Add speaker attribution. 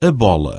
Speaker 1: a bola.